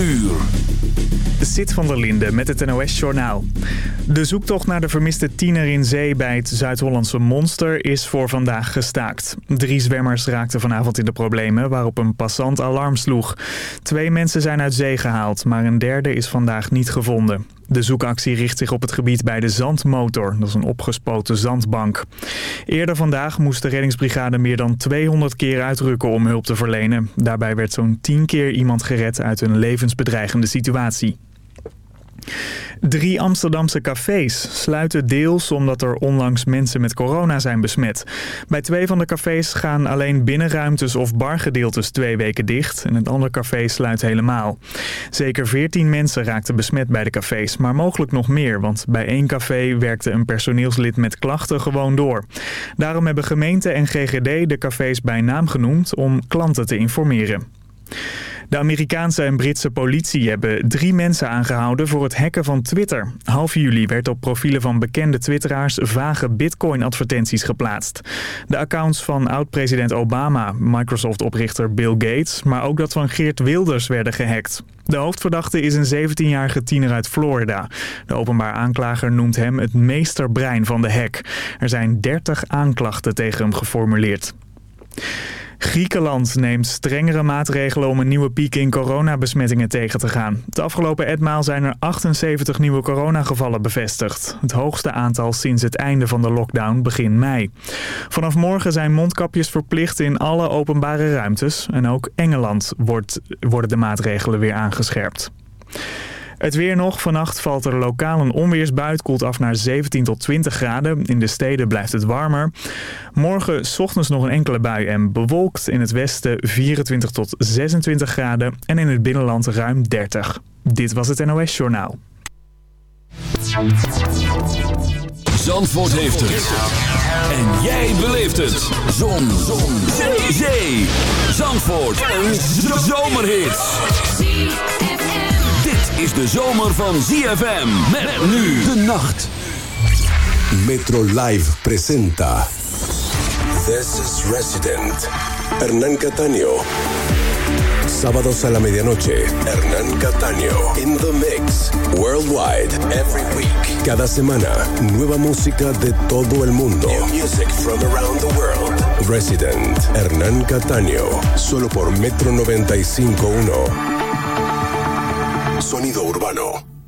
uur. Zit van der Linde met het NOS-journaal. De zoektocht naar de vermiste tiener in zee bij het Zuid-Hollandse Monster is voor vandaag gestaakt. Drie zwemmers raakten vanavond in de problemen waarop een passant alarm sloeg. Twee mensen zijn uit zee gehaald, maar een derde is vandaag niet gevonden. De zoekactie richt zich op het gebied bij de Zandmotor. Dat is een opgespoten zandbank. Eerder vandaag moest de reddingsbrigade meer dan 200 keer uitrukken om hulp te verlenen. Daarbij werd zo'n 10 keer iemand gered uit een levensbedreigende situatie. Drie Amsterdamse cafés sluiten deels omdat er onlangs mensen met corona zijn besmet. Bij twee van de cafés gaan alleen binnenruimtes of bargedeeltes twee weken dicht. En het andere café sluit helemaal. Zeker veertien mensen raakten besmet bij de cafés, maar mogelijk nog meer. Want bij één café werkte een personeelslid met klachten gewoon door. Daarom hebben gemeente en GGD de cafés bij naam genoemd om klanten te informeren. De Amerikaanse en Britse politie hebben drie mensen aangehouden voor het hacken van Twitter. Half juli werd op profielen van bekende twitteraars vage bitcoin-advertenties geplaatst. De accounts van oud-president Obama, Microsoft-oprichter Bill Gates, maar ook dat van Geert Wilders werden gehackt. De hoofdverdachte is een 17-jarige tiener uit Florida. De openbaar aanklager noemt hem het meesterbrein van de hack. Er zijn 30 aanklachten tegen hem geformuleerd. Griekenland neemt strengere maatregelen om een nieuwe piek in coronabesmettingen tegen te gaan. Het afgelopen etmaal zijn er 78 nieuwe coronagevallen bevestigd. Het hoogste aantal sinds het einde van de lockdown begin mei. Vanaf morgen zijn mondkapjes verplicht in alle openbare ruimtes. En ook Engeland wordt, worden de maatregelen weer aangescherpt. Het weer nog. Vannacht valt er lokaal een onweersbui. koelt af naar 17 tot 20 graden. In de steden blijft het warmer. Morgen ochtends nog een enkele bui en bewolkt. In het westen 24 tot 26 graden. En in het binnenland ruim 30. Dit was het NOS Journaal. Zandvoort heeft het. En jij beleeft het. Zon. Zon. Zee. Zandvoort. Een zomerhit is de zomer van ZFM. Met de nacht. Metro Live presenta. This is Resident. Hernán Cataño. Sábados a la medianoche, Hernán Cataño. In the mix. Worldwide. Every week. Cada semana, nueva música de todo el mundo. New music from around the world. Resident. Hernán Cataño. Solo por Metro 95.1. Sonido urbano.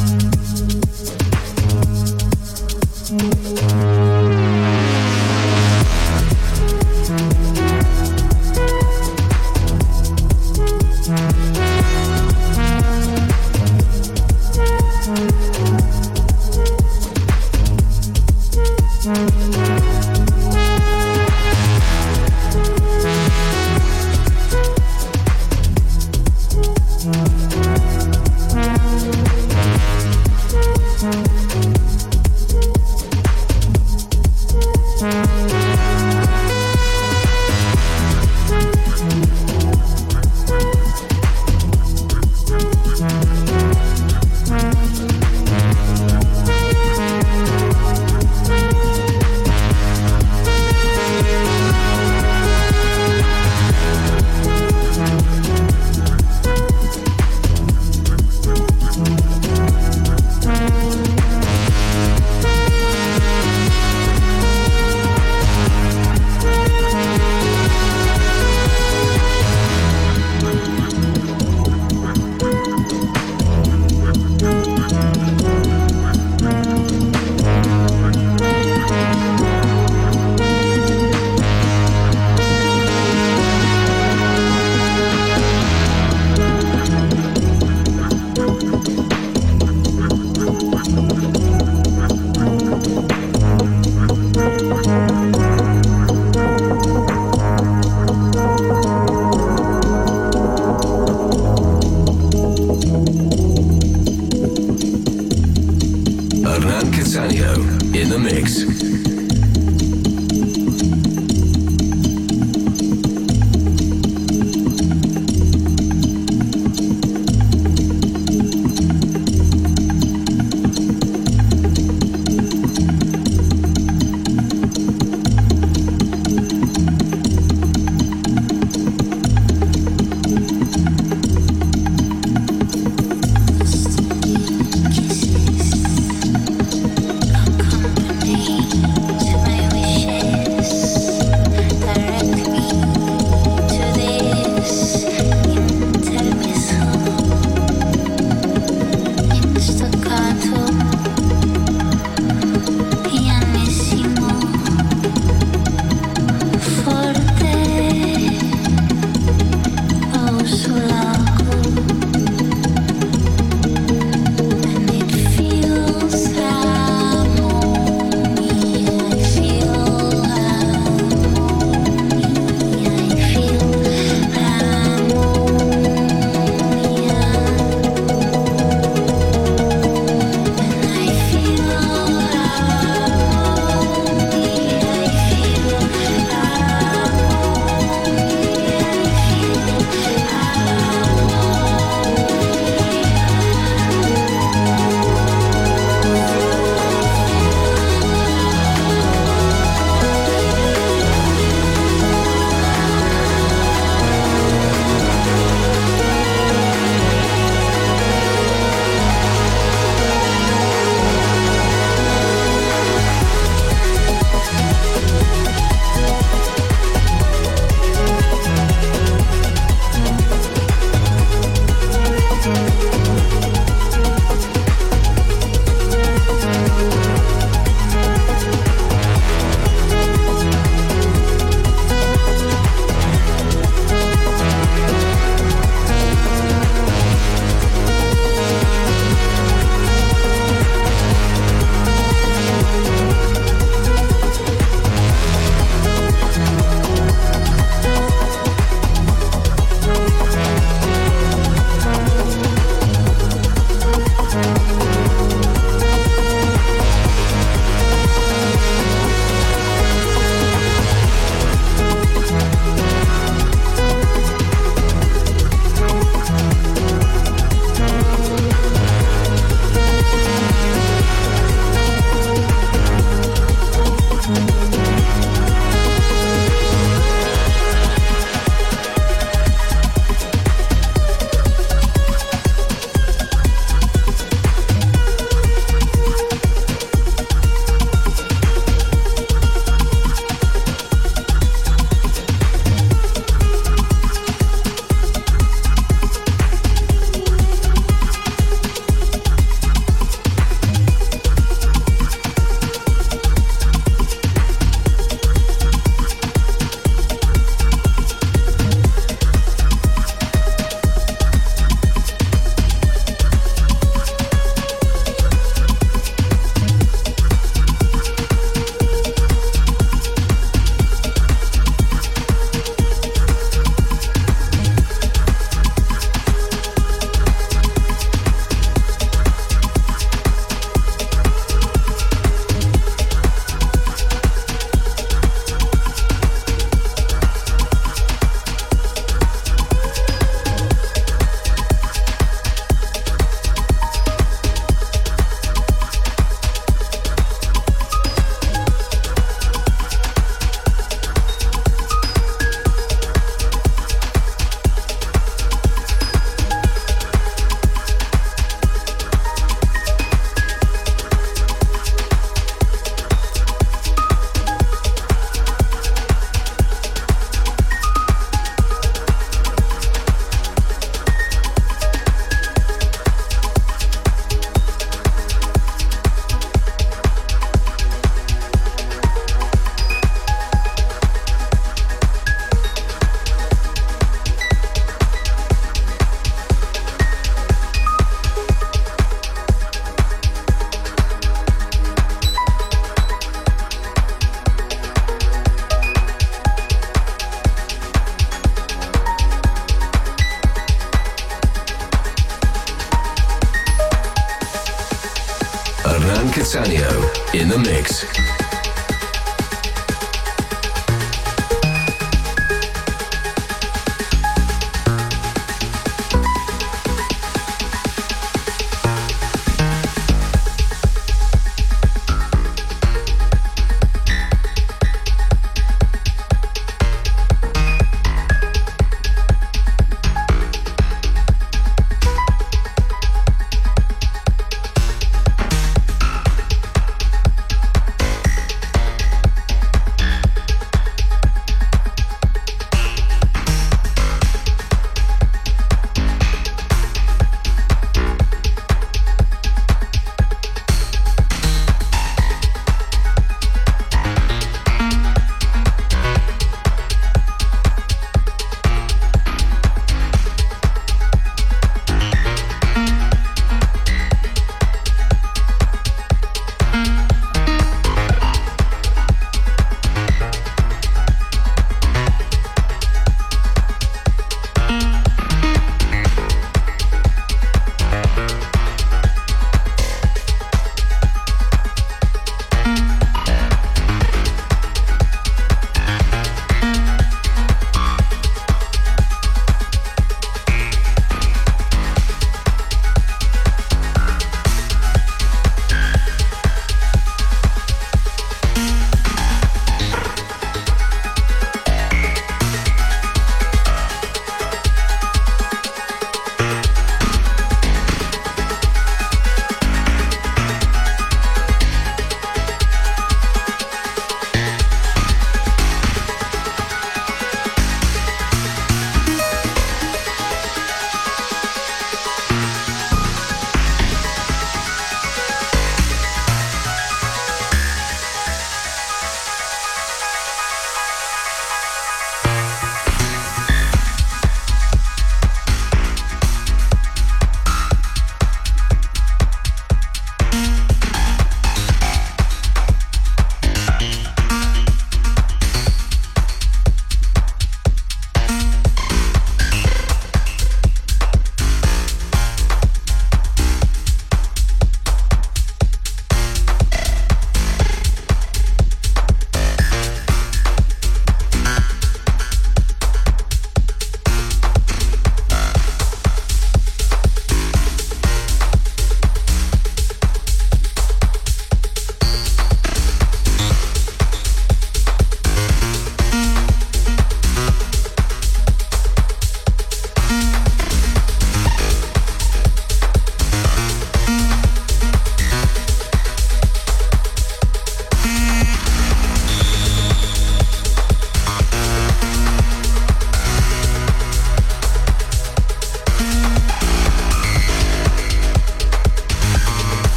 Bye.